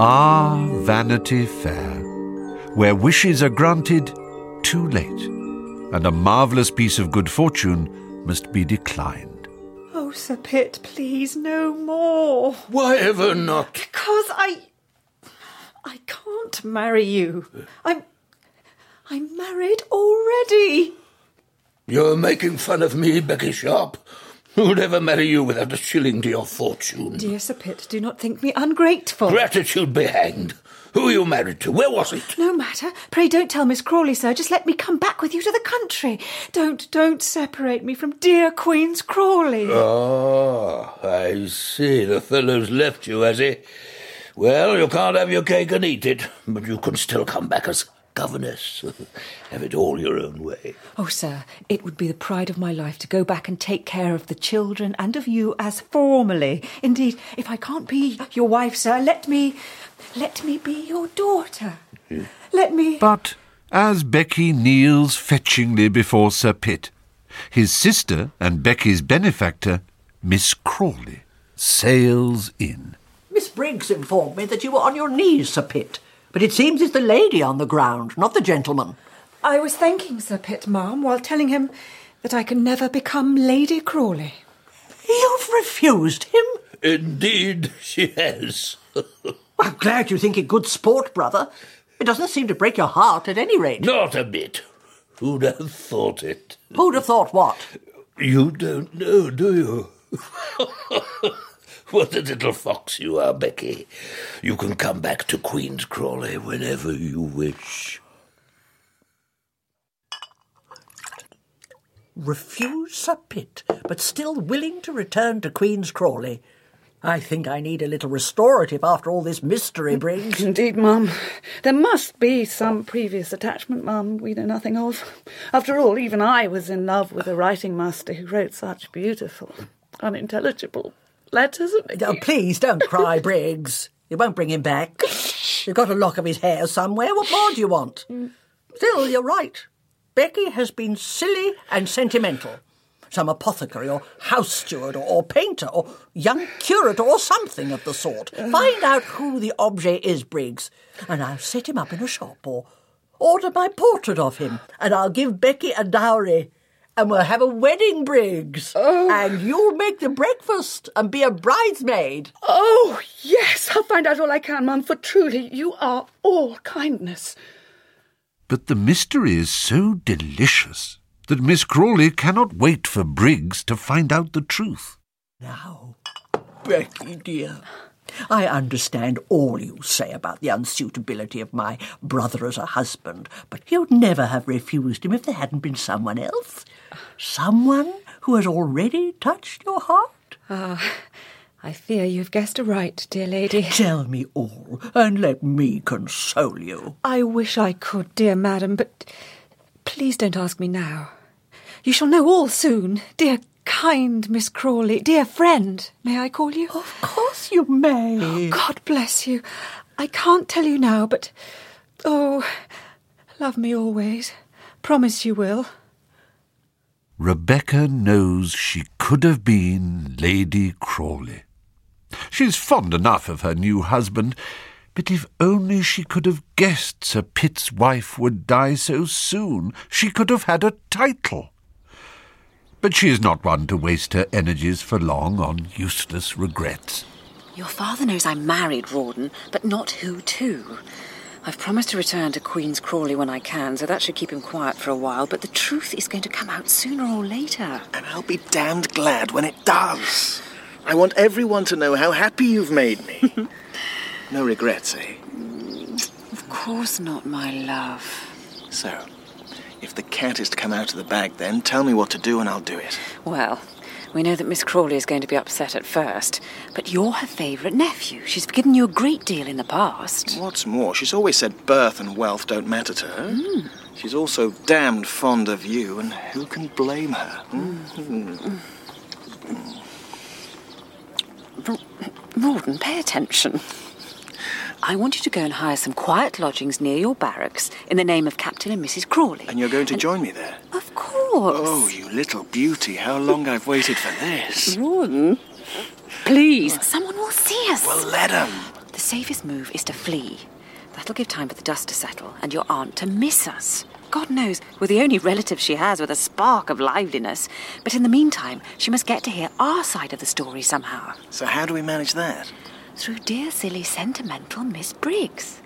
Ah, Vanity Fair, where wishes are granted too late, and a marvellous piece of good fortune must be declined. Oh, Sir Pitt, please, no more. Why ever not? Because I. I can't marry you. I'm. I'm married already. You're making fun of me, Becky Sharp. Who'd ever marry you without a shilling to your fortune? Dear Sir Pitt, do not think me ungrateful. Gratitude be hanged. Who are you married to? Where was it? No matter. Pray don't tell Miss Crawley, sir. Just let me come back with you to the country. Don't, don't separate me from dear Queen's Crawley. Ah, I see. The fellow's left you, has he? Well, you can't have your cake and eat it, but you can still come back as governess. have it all your own way. Oh, sir, it would be the pride of my life to go back and take care of the children and of you as formerly. Indeed, if I can't be your wife, sir, let me. Let me be your daughter. Hmm? Let me. But as Becky kneels fetchingly before Sir Pitt, his sister and Becky's benefactor, Miss Crawley, sails in. Miss Briggs informed me that you were on your knees, Sir Pitt. But it seems it's the lady on the ground, not the gentleman. I was thanking Sir Pitt, ma'am, while telling him that I can never become Lady Crawley. You've refused him? Indeed, she has. I'm glad you think it good sport, brother. It doesn't seem to break your heart at any rate. Not a bit. Who'd have thought it? Who'd have thought what? You don't know, do you? what a little fox you are, Becky. You can come back to Queen's Crawley whenever you wish. Refuse Sir Pitt, but still willing to return to Queen's Crawley. I think I need a little restorative after all this mystery mm, brings. Indeed, ma'am. There must be some previous attachment, ma'am, we know nothing of. After all, even I was in love with a writing master who wrote such beautiful, unintelligible letters. Oh, please don't cry, Briggs. You won't bring him back. You've got a lock of his hair somewhere. What more do you want? Mm. Still, you're right. Becky has been silly and sentimental. Some apothecary or house steward or, or painter or young curate or something of the sort. Mm. Find out who the objet is, Briggs, and I'll set him up in a shop or order my portrait of him, and I'll give Becky a dowry. And we'll have a wedding, Briggs. Oh. And you'll make the breakfast and be a bridesmaid. Oh, yes, I'll find out all I can, Mum, for truly you are all kindness. But the mystery is so delicious that Miss Crawley cannot wait for Briggs to find out the truth. Now, Becky, dear, I understand all you say about the unsuitability of my brother as a husband, but you'd never have refused him if there hadn't been someone else. Someone who has already touched your heart. Ah, I fear you've guessed aright, dear lady. Tell me all, and let me console you. I wish I could, dear madam, but please don't ask me now. You shall know all soon, dear kind Miss Crawley, dear friend, may I call you? Of course you may. God bless you. I can't tell you now, but oh, love me always. Promise you will. Rebecca knows she could have been Lady Crawley. She's fond enough of her new husband, but if only she could have guessed Sir Pitt's wife would die so soon, she could have had a title. But she is not one to waste her energies for long on useless regrets. Your father knows I'm married, Rawdon, but not who to. I've promised to return to Queen's Crawley when I can, so that should keep him quiet for a while, but the truth is going to come out sooner or later. And I'll be damned glad when it does. I want everyone to know how happy you've made me. no regrets, eh? Of course not, my love. So, if the cat is to come out of the bag, then tell me what to do and I'll do it. Well, we know that Miss Crawley is going to be upset at first, but you're her favourite nephew. She's forgiven you a great deal in the past. What's more, she's always said birth and wealth don't matter to her. Mm. She's also damned fond of you, and who can blame her? Hmm? Rawdon, pay attention. I want you to go and hire some quiet lodgings near your barracks in the name of Captain and Mrs. Crawley. And you're going to join me there? Of course. course. Oh, you little beauty, how long I've waited for this. Rawdon, please, someone will see us. Well, let 'em. The safest move is to flee. That'll give time for the dust to settle and your aunt to miss us. God knows, we're the only relative she has with a spark of liveliness. But in the meantime, she must get to hear our side of the story somehow. So how do we manage that? Through dear, silly, sentimental Miss Briggs.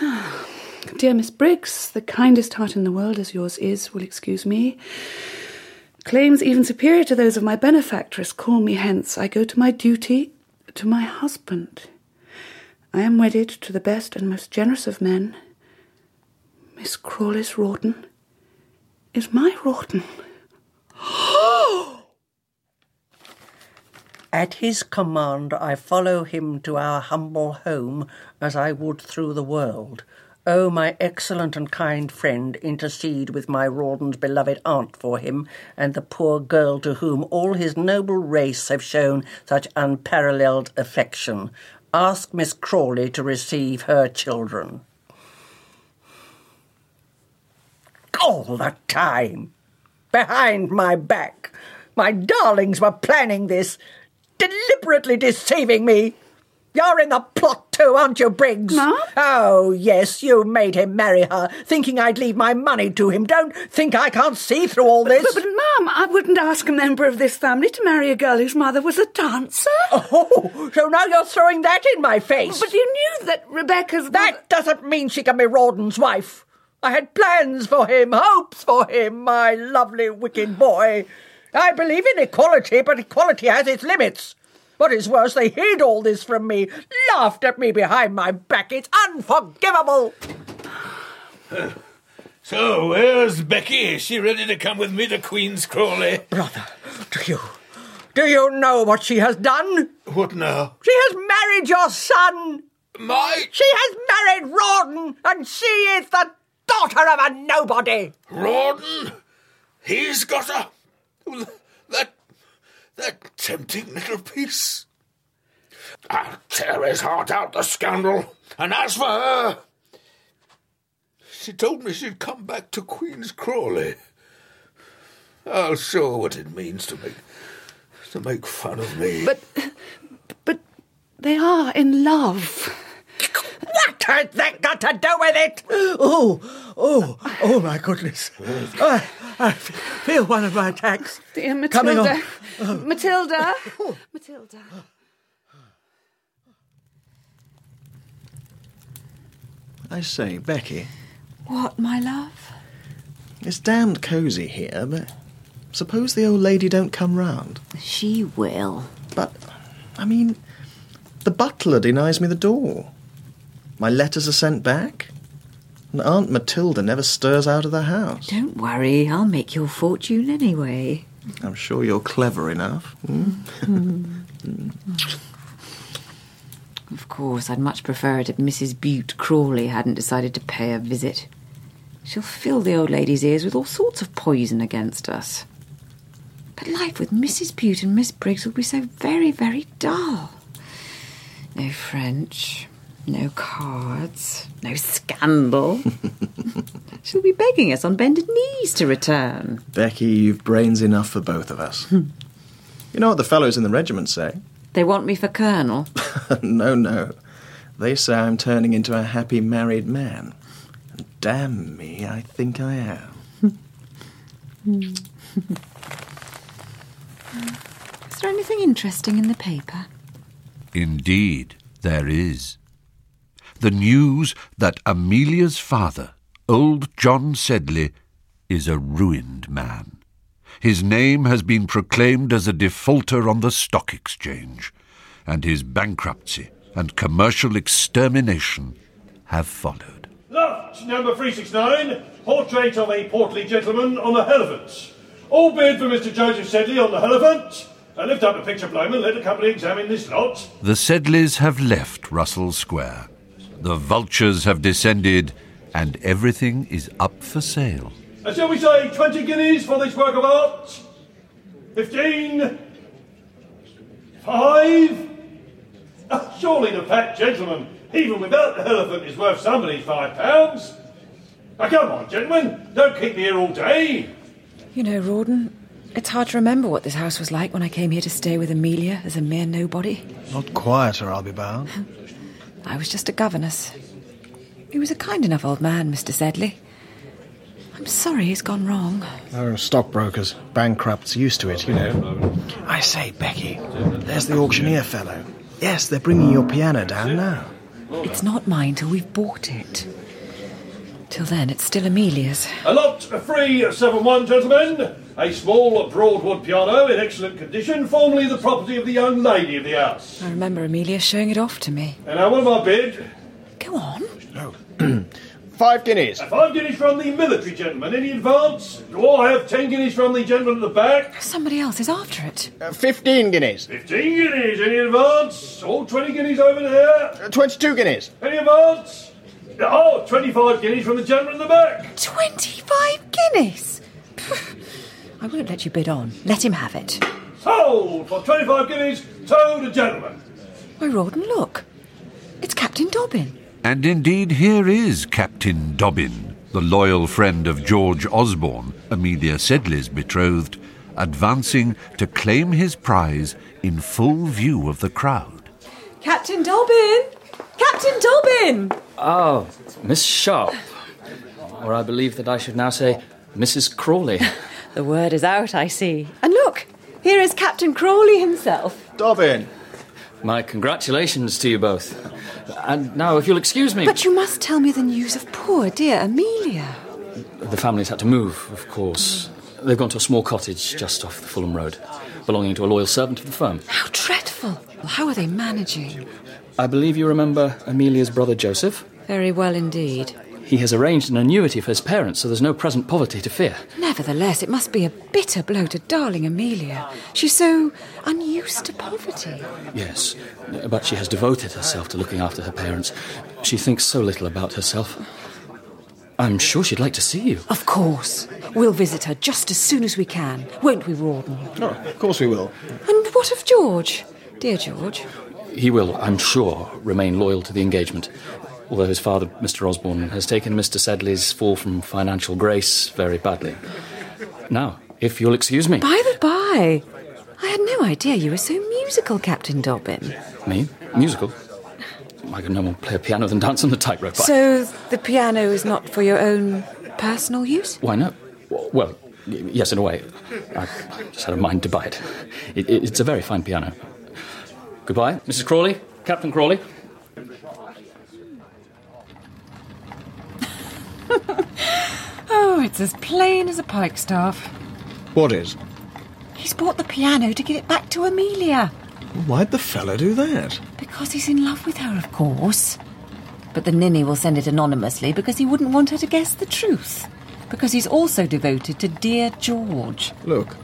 Dear Miss Briggs, the kindest heart in the world as yours is will excuse me. Claims even superior to those of my benefactress call me hence. I go to my duty, to my husband. I am wedded to the best and most generous of men. Miss Crawley's Rawdon is my Rawdon. At his command, I follow him to our humble home as I would through the world. O my excellent and kind friend, intercede with my Rawdon's beloved aunt for him and the poor girl to whom all his noble race have shown such unparalleled affection. Ask Miss Crawley to receive her children. All the time, behind my back, my darlings were planning this, deliberately deceiving me. You're in the plot too, aren't you, Briggs? Ma'am? Oh, yes, you made him marry her, thinking I'd leave my money to him. Don't think I can't see through all this. But, but, Mum, I wouldn't ask a member of this family to marry a girl whose mother was a dancer. Oh, so now you're throwing that in my face. But you knew that Rebecca's. That doesn't mean she can be Rawdon's wife. I had plans for him, hopes for him, my lovely wicked boy. I believe in equality, but equality has its limits. What is worse, they hid all this from me, laughed at me behind my back. It's unforgivable. So, where's Becky? Is she ready to come with me to Queen's Crawley? Brother, do you do you know what she has done? What now? She has married your son. My She has married Rawdon, and she is the daughter of a nobody. Rawdon? He's got a. That. that tempting little piece. I'll tear his heart out, the scoundrel. And as for her. She told me she'd come back to Queen's Crawley. I'll show her what it means to make. to make fun of me. But. But they are in love. What has that got to do with it? Oh, oh, oh my goodness. I, I feel one of my attacks. Oh, dear Coming Matilda. Matilda. Matilda. I say, Becky, What, my love? it's damned cosy here, but suppose the old lady don't come round. She will. But, I mean, the butler denies me the door. My letters are sent back. And Aunt Matilda never stirs out of the house. Don't worry, I'll make your fortune anyway. I'm sure you're clever enough. hmm? Of course, I'd much prefer it if Mrs. Bute Crawley hadn't decided to pay a visit. She'll fill the old lady's ears with all sorts of poison against us. But life with Mrs. Bute and Miss Briggs will be so very, very dull. No French, no cards, no scandal. She'll be begging us on bended knees to return. Becky, you've brains enough for both of us. Hmm. you know what the fellows in the regiment say? They want me for colonel. no, no. They say I'm turning into a happy married man. And damn me, I think I am. Is there anything interesting in the paper? Indeed, there is. The news that Amelia's father, old John Sedley, is a ruined man. His name has been proclaimed as a defaulter on the stock exchange, and his bankruptcy and commercial extermination have followed. Loft number 369, portrait of a portly gentleman on a elephant. All bid for Mr. Joseph Sedley on the elephant. Uh, lift up the picture, Blowman, let the company examine this lot. The Sedleys have left Russell Square. The vultures have descended, and everything is up for sale. Uh, shall we say 20 guineas for this work of art? 15? 5? Uh, surely the fat gentleman, even without the elephant, is worth somebody's five pounds. Now, come on, gentlemen. Don't keep me here all day. You know, Rawdon, it's hard to remember what this house was like when I came here to stay with Amelia as a mere nobody. Not quieter, I'll be bound. I was just a governess. He was a kind enough old man, Mr. Sedley. I'm sorry he's gone wrong. Oh, stockbrokers, bankrupts, used to it, you know. I say, Becky, there's the auctioneer fellow. Yes, they're bringing your piano down now. It's not mine till we've bought it. Till then, it's still Amelia's. A lot 371, gentlemen. A small Broadwood piano in excellent condition, formerly the property of the young lady of the house. I remember Amelia showing it off to me. And now, what am I bid? Go on. No. Five guineas. Five guineas from the military gentleman. Any advance? Do I have ten guineas from the gentleman at the back? Somebody else is after it. Uh, Fifteen guineas. Fifteen guineas. Any advance? All twenty guineas over there. Uh, Twenty-two guineas. Any advance? Oh, 25 guineas from the gentleman in the back. 25 guineas? I won't let you bid on. Let him have it. Sold for 25 guineas to the gentleman. Why, Rawdon, look. It's Captain Dobbin. And indeed, here is Captain Dobbin, the loyal friend of George Osborne, Amelia Sedley's betrothed, advancing to claim his prize in full view of the crowd. Captain Dobbin! Captain Dobbin! Oh, Miss Sharp. Or I believe that I should now say Mrs. Crawley. The word is out, I see. And look, here is Captain Crawley himself. Dobbin. My congratulations to you both. And now, if you'll excuse me. But you must tell me the news of poor dear Amelia. The family's had to move, of course. They've gone to a small cottage just off the Fulham Road, belonging to a loyal servant of the firm. How dreadful. How are they managing? I believe you remember Amelia's brother Joseph? Very well indeed. He has arranged an annuity for his parents, so there's no present poverty to fear. Nevertheless, it must be a bitter blow to darling Amelia. She's so unused to poverty. Yes, but she has devoted herself to looking after her parents. She thinks so little about herself. I'm sure she'd like to see you. Of course. We'll visit her just as soon as we can, won't we, Rawdon? Oh, of course we will. And what of George? Dear George. He will, I'm sure, remain loyal to the engagement. Although his father, Mr. Osborne, has taken Mr. Sedley's fall from financial grace very badly. Now, if you'll excuse me. By the by, I had no idea you were so musical, Captain Dobbin. Me? Musical? I can no more play a piano than dance on the tightrope. So the piano is not for your own personal use? Why not? Well, yes, in a way. I just had a mind to buy it. it, it it's a very fine piano. Goodbye, Mrs. Crawley, Captain Crawley. Oh, it's as plain as a pikestaff. What is? He's bought the piano to give it back to Amelia. Why'd the fella do that? Because he's in love with her, of course. But the ninny will send it anonymously because he wouldn't want her to guess the truth. Because he's also devoted to dear George. Look,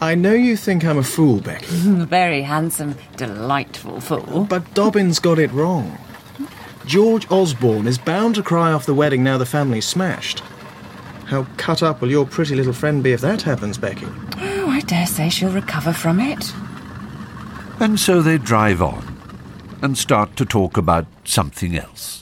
I know you think I'm a fool, Becky, A very handsome, delightful fool. but Dobbin's got it wrong. George Osborne is bound to cry off the wedding now the family's smashed. How cut up will your pretty little friend be if that happens, Becky? Oh, I dare say she'll recover from it. And so they drive on and start to talk about something else.